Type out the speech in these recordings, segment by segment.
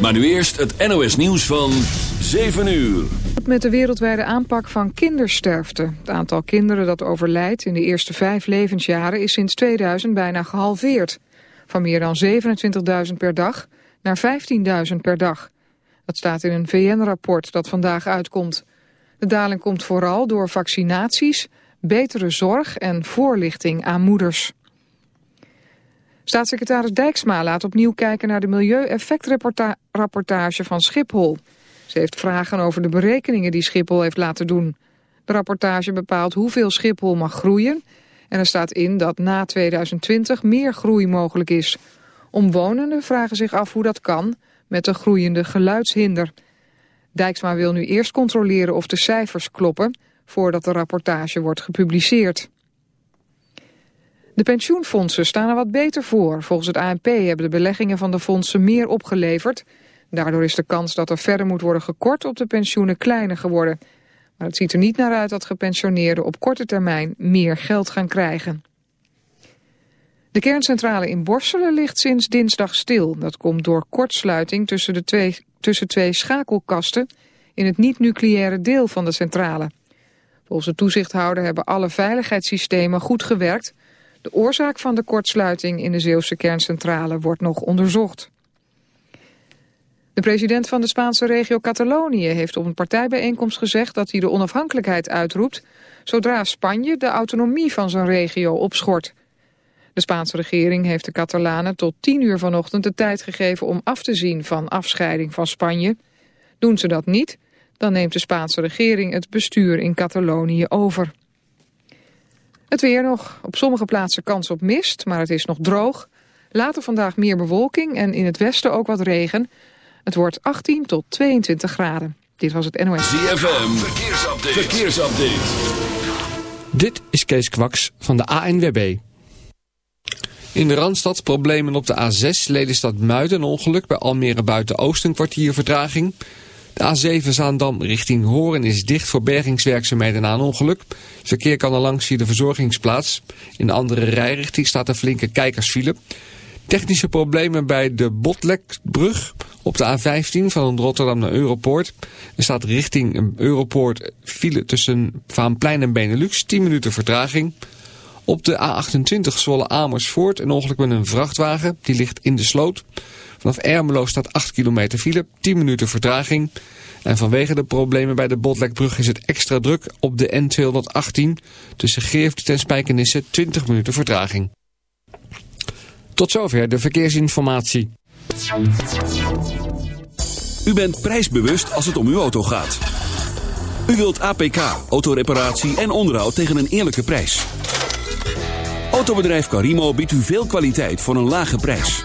Maar nu eerst het NOS nieuws van 7 uur. Met de wereldwijde aanpak van kindersterfte. Het aantal kinderen dat overlijdt in de eerste vijf levensjaren is sinds 2000 bijna gehalveerd. Van meer dan 27.000 per dag naar 15.000 per dag. Dat staat in een VN-rapport dat vandaag uitkomt. De daling komt vooral door vaccinaties, betere zorg en voorlichting aan moeders. Staatssecretaris Dijksma laat opnieuw kijken naar de milieueffectrapportage van Schiphol. Ze heeft vragen over de berekeningen die Schiphol heeft laten doen. De rapportage bepaalt hoeveel Schiphol mag groeien... en er staat in dat na 2020 meer groei mogelijk is. Omwonenden vragen zich af hoe dat kan met de groeiende geluidshinder. Dijksma wil nu eerst controleren of de cijfers kloppen... voordat de rapportage wordt gepubliceerd. De pensioenfondsen staan er wat beter voor. Volgens het ANP hebben de beleggingen van de fondsen meer opgeleverd. Daardoor is de kans dat er verder moet worden gekort op de pensioenen kleiner geworden. Maar het ziet er niet naar uit dat gepensioneerden op korte termijn meer geld gaan krijgen. De kerncentrale in Borselen ligt sinds dinsdag stil. Dat komt door kortsluiting tussen, de twee, tussen twee schakelkasten in het niet-nucleaire deel van de centrale. Volgens de toezichthouder hebben alle veiligheidssystemen goed gewerkt... De oorzaak van de kortsluiting in de Zeeuwse kerncentrale wordt nog onderzocht. De president van de Spaanse regio Catalonië heeft op een partijbijeenkomst gezegd dat hij de onafhankelijkheid uitroept zodra Spanje de autonomie van zijn regio opschort. De Spaanse regering heeft de Catalanen tot 10 uur vanochtend de tijd gegeven om af te zien van afscheiding van Spanje. Doen ze dat niet, dan neemt de Spaanse regering het bestuur in Catalonië over. Het weer nog. Op sommige plaatsen kans op mist, maar het is nog droog. Later vandaag meer bewolking en in het westen ook wat regen. Het wordt 18 tot 22 graden. Dit was het NOS. ZFM, verkeersupdate. verkeersupdate. Dit is Kees Kwaks van de ANWB. In de Randstad problemen op de A6, Ledenstad Muiden, ongeluk bij Almere buiten Oosten, kwartier vertraging... De A7 Zaandam richting Hoorn is dicht voor bergingswerkzaamheden na een ongeluk. verkeer kan er langs via de verzorgingsplaats. In de andere rijrichting staat een flinke kijkersfile. Technische problemen bij de Botlekbrug op de A15 van Rotterdam naar Europoort. Er staat richting Europoort file tussen Vaanplein en Benelux, 10 minuten vertraging. Op de A28 Zwolle Amersfoort een ongeluk met een vrachtwagen, die ligt in de sloot. Vanaf Ermelo staat 8 kilometer file, 10 minuten vertraging. En vanwege de problemen bij de Botlekbrug is het extra druk op de N218 tussen Geert en Spijkenisse 20 minuten vertraging. Tot zover de verkeersinformatie. U bent prijsbewust als het om uw auto gaat. U wilt APK, autoreparatie en onderhoud tegen een eerlijke prijs. Autobedrijf Carimo biedt u veel kwaliteit voor een lage prijs.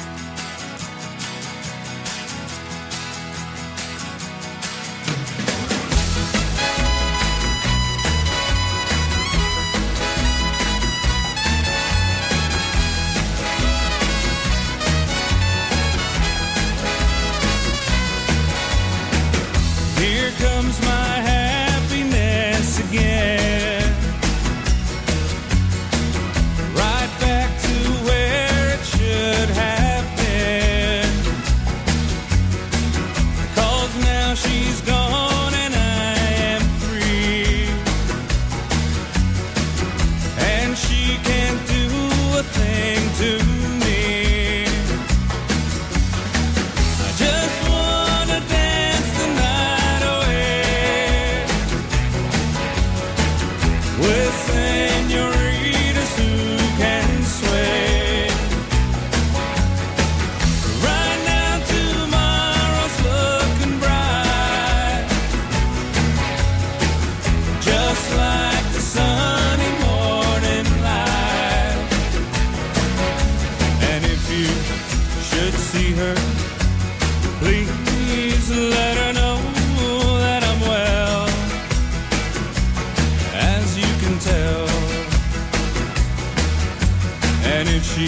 she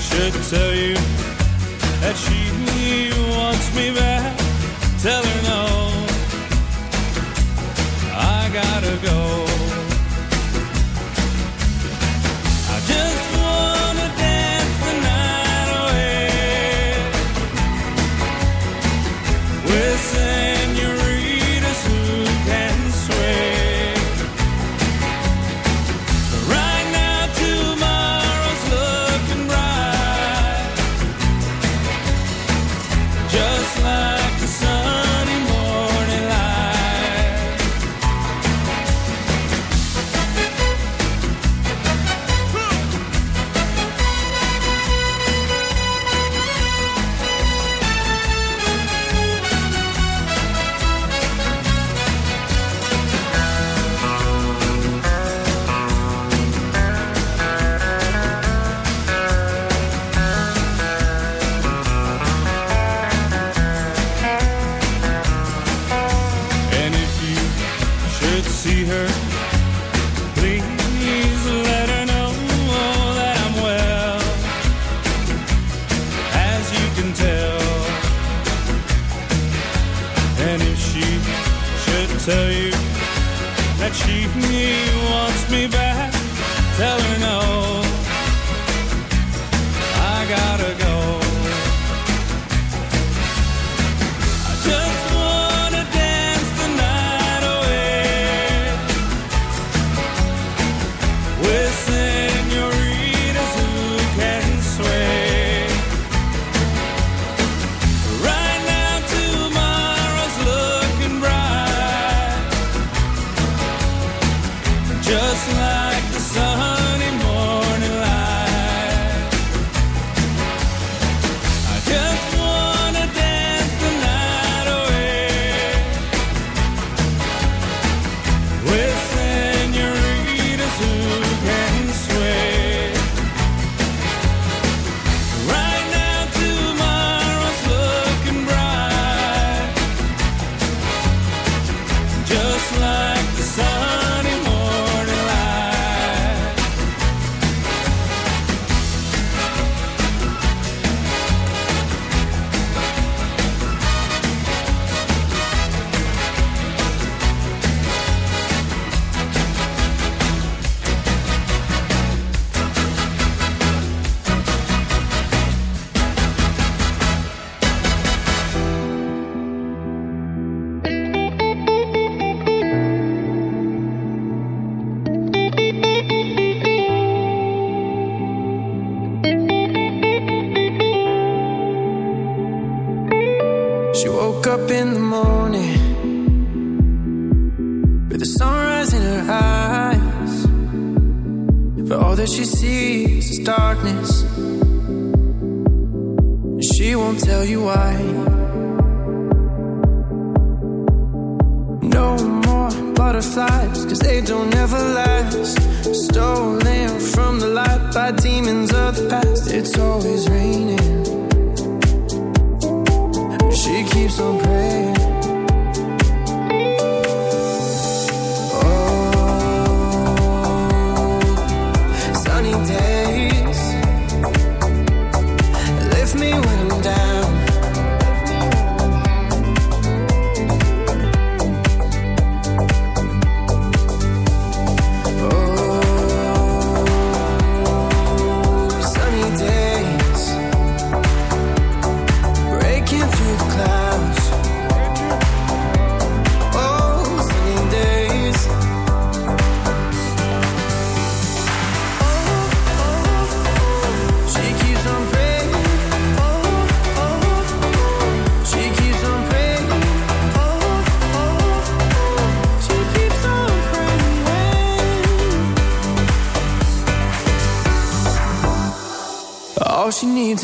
should tell you.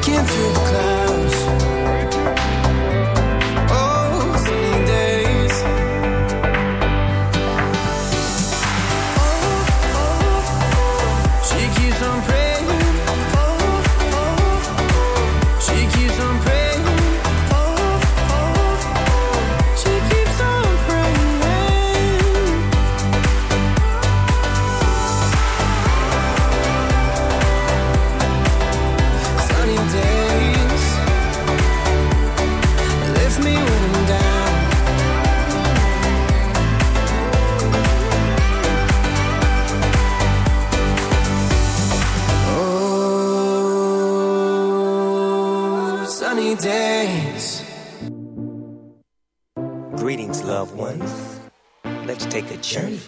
breaking through the clouds journey.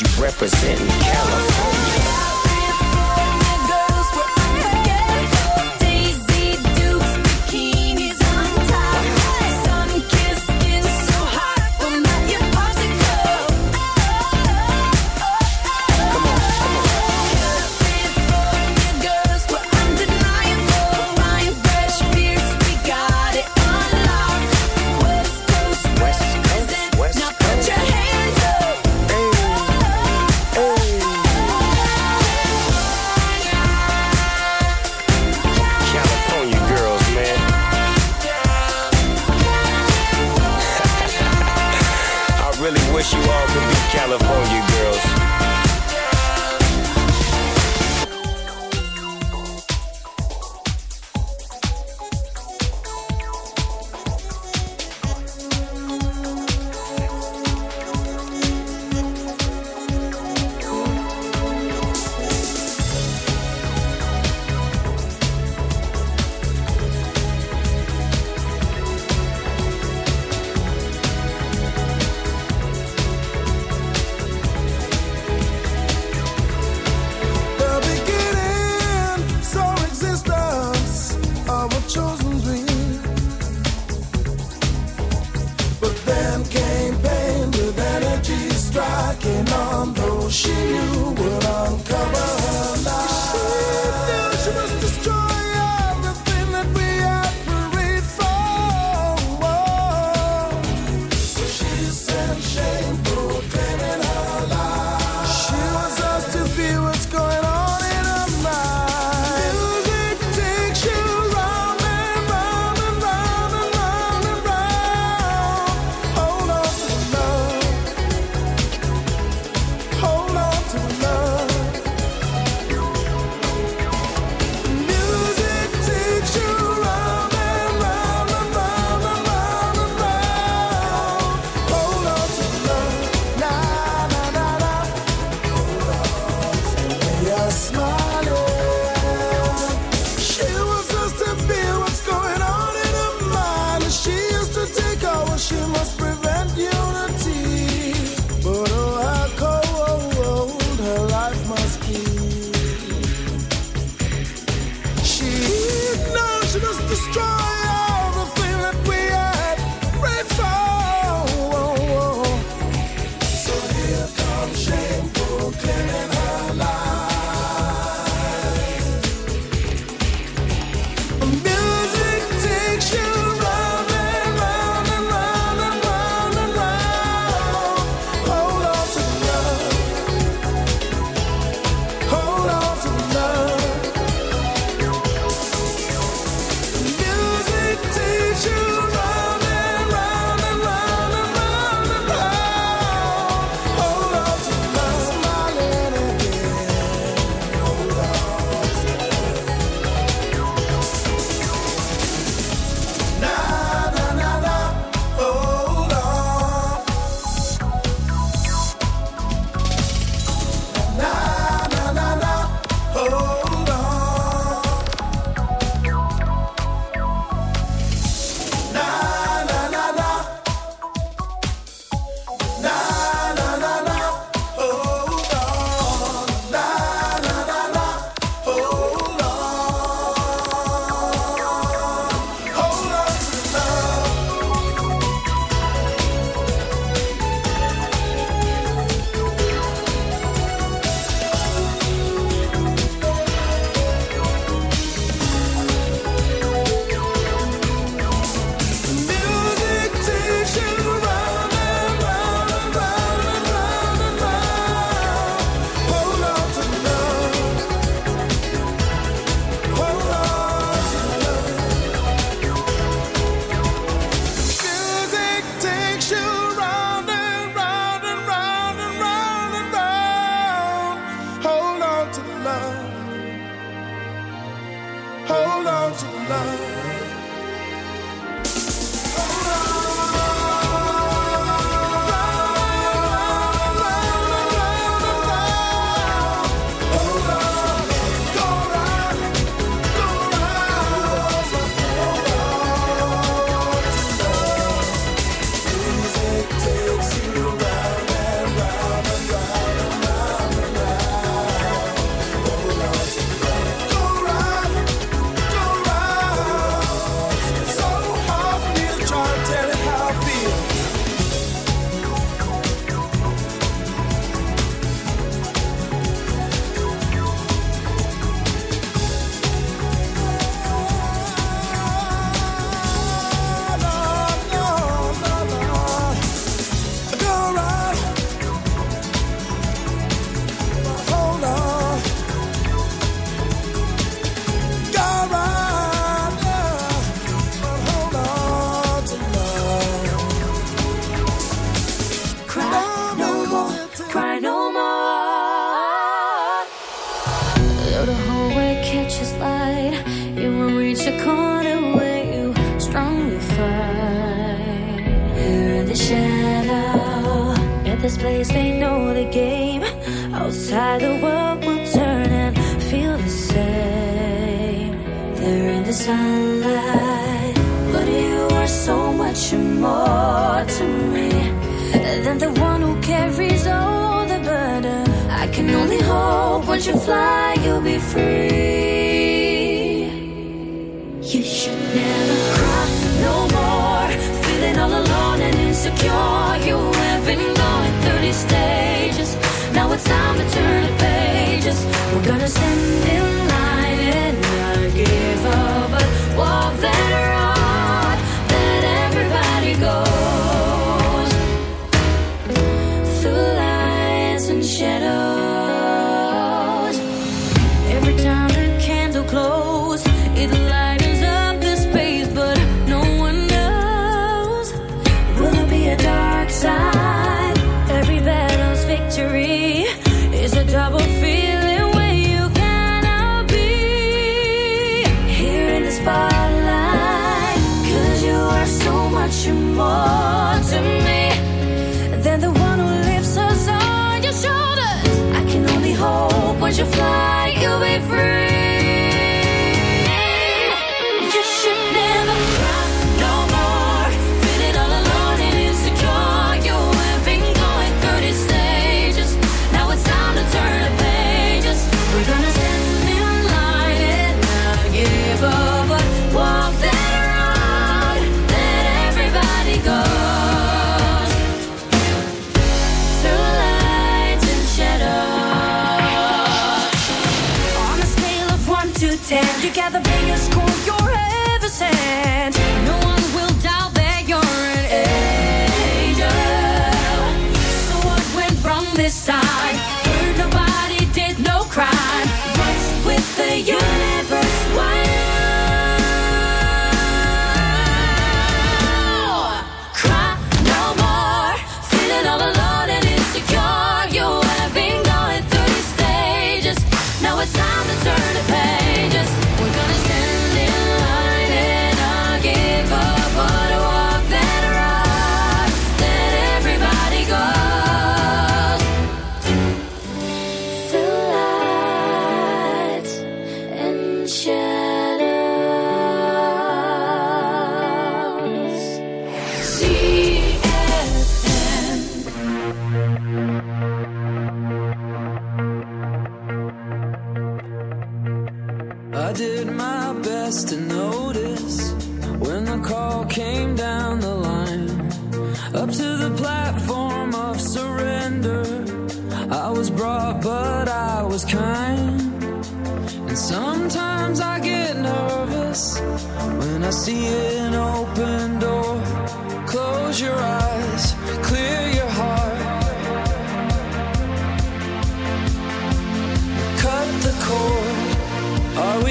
you represent California.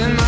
in my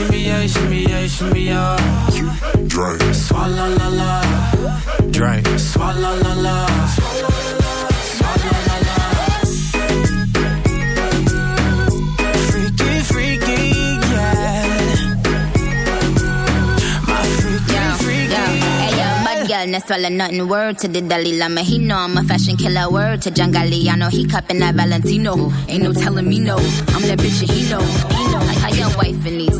Shimmy shimmy yeah, shimmy yeah, shimmy yeah. Drink. Swalla la la. Drink. Swalla la la. Swalla la la. Freaky, freaky, yeah. My freaky, freaky. Hey yo, bad girl, no swallow nothing. Word to the Dalai Lama, he know I'm a fashion killer. Word to John Galliano, he cupping that Valentino. Ain't no telling me no, I'm that bitch and he know. He know. Like how your wife and needs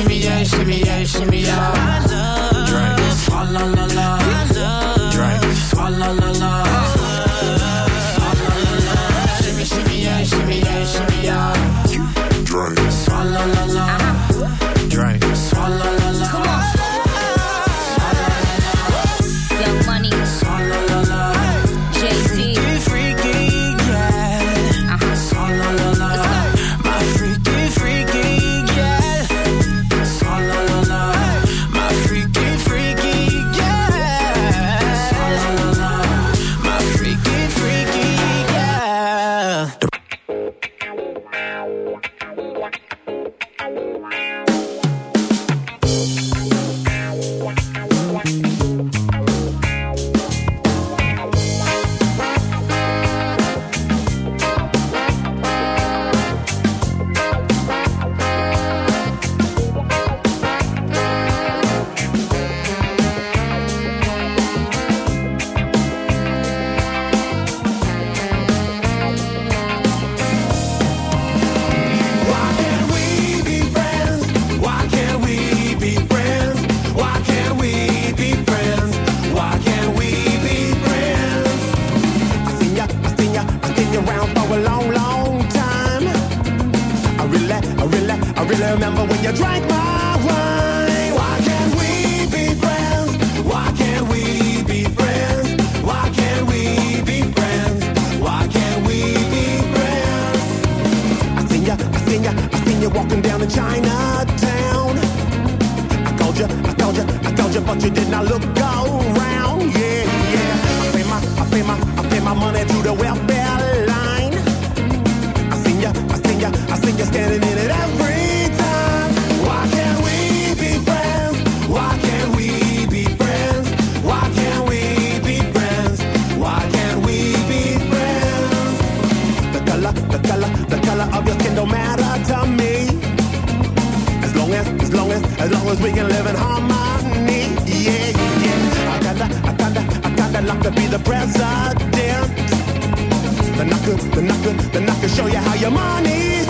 Shimmy, shimmy, yeah, shimmy, yeah, shimmy, yeah. Drink. Swalla la la. Drink. Swalla la la. Swalla la la. Shimmy, shimmy, yeah, shimmy, yeah, shimmy, yeah. Drink. Swalla la la. As, long as, as long as we can live in harmony. Yeah, yeah. I kinda, I kinda, I kinda like to be the president. Then I could, then I could, then I could show you how your money's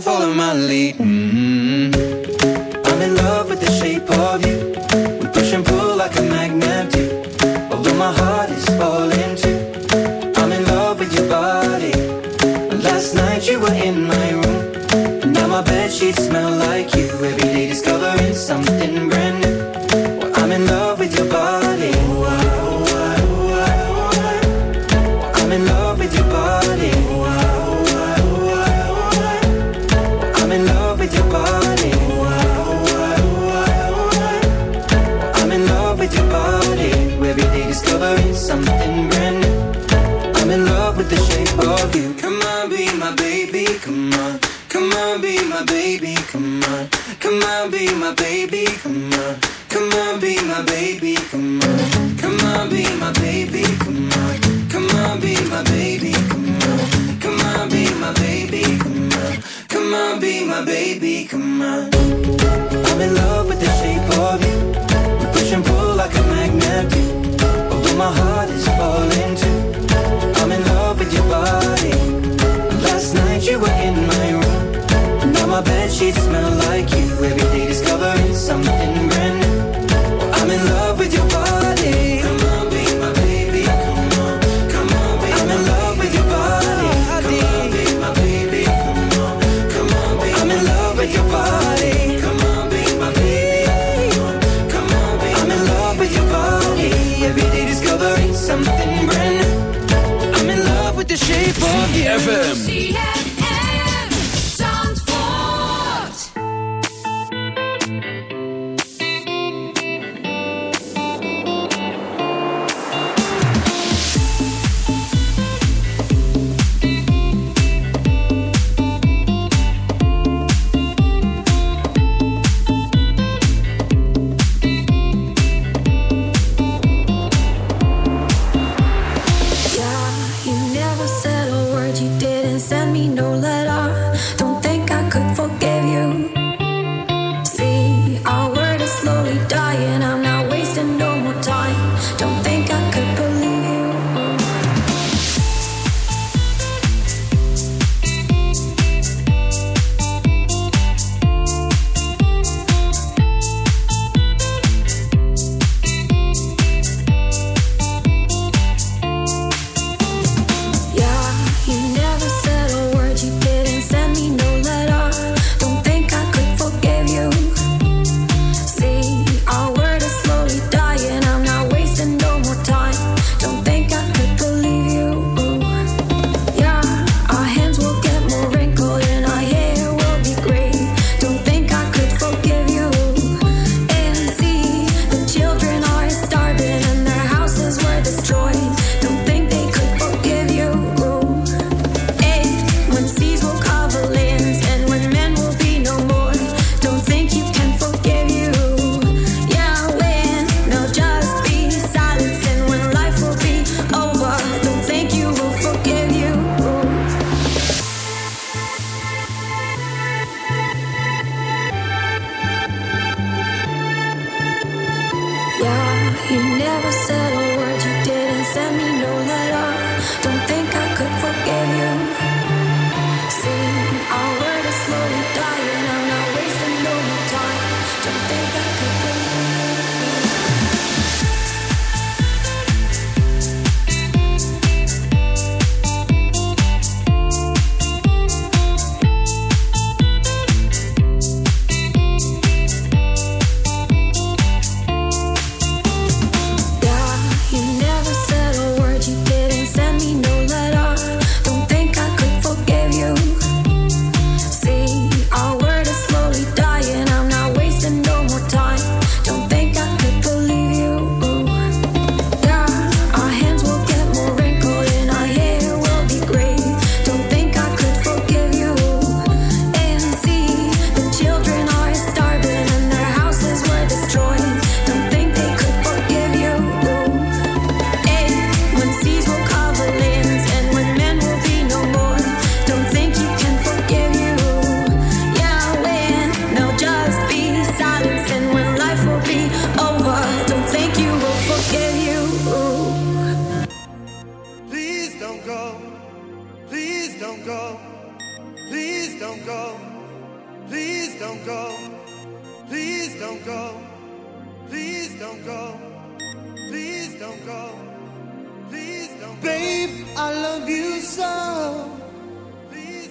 follow my lead. Mm -hmm. just smell